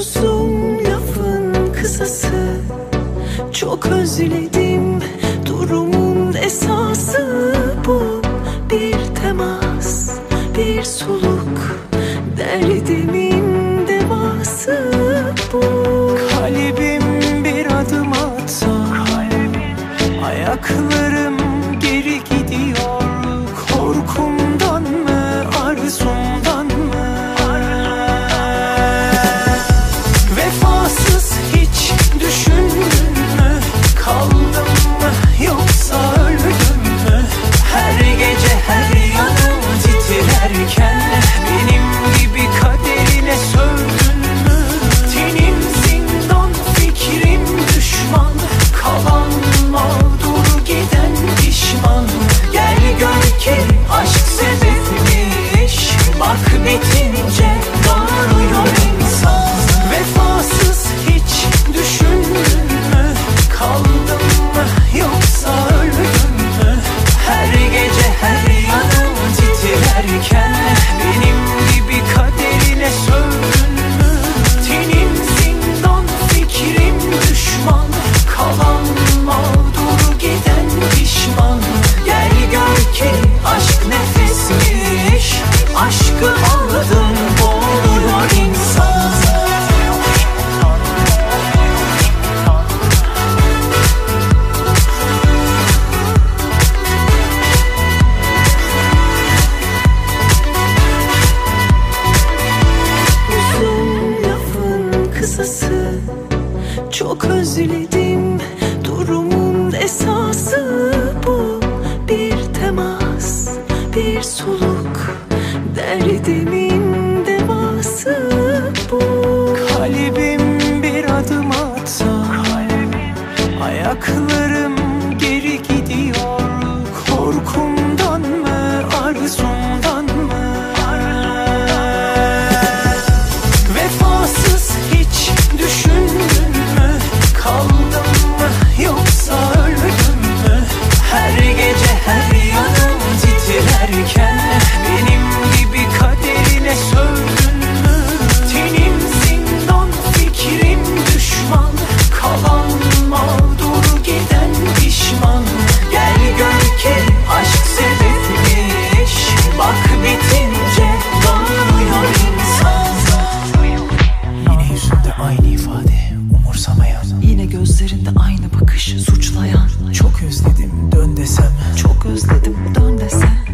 uzun lafın kısası. Çok özledim durumun esası bu. Bir temas, bir soluk derdimin devası bu. Kalbim bir adım atsa Ayaklarım geri gitti kısası Çok özledim durumun esası Bu. Bir temas, bir soluk derdimi Gözlerinde aynı bakışı suçlayan. Çok özledim dön desem. Çok özledim dön desem.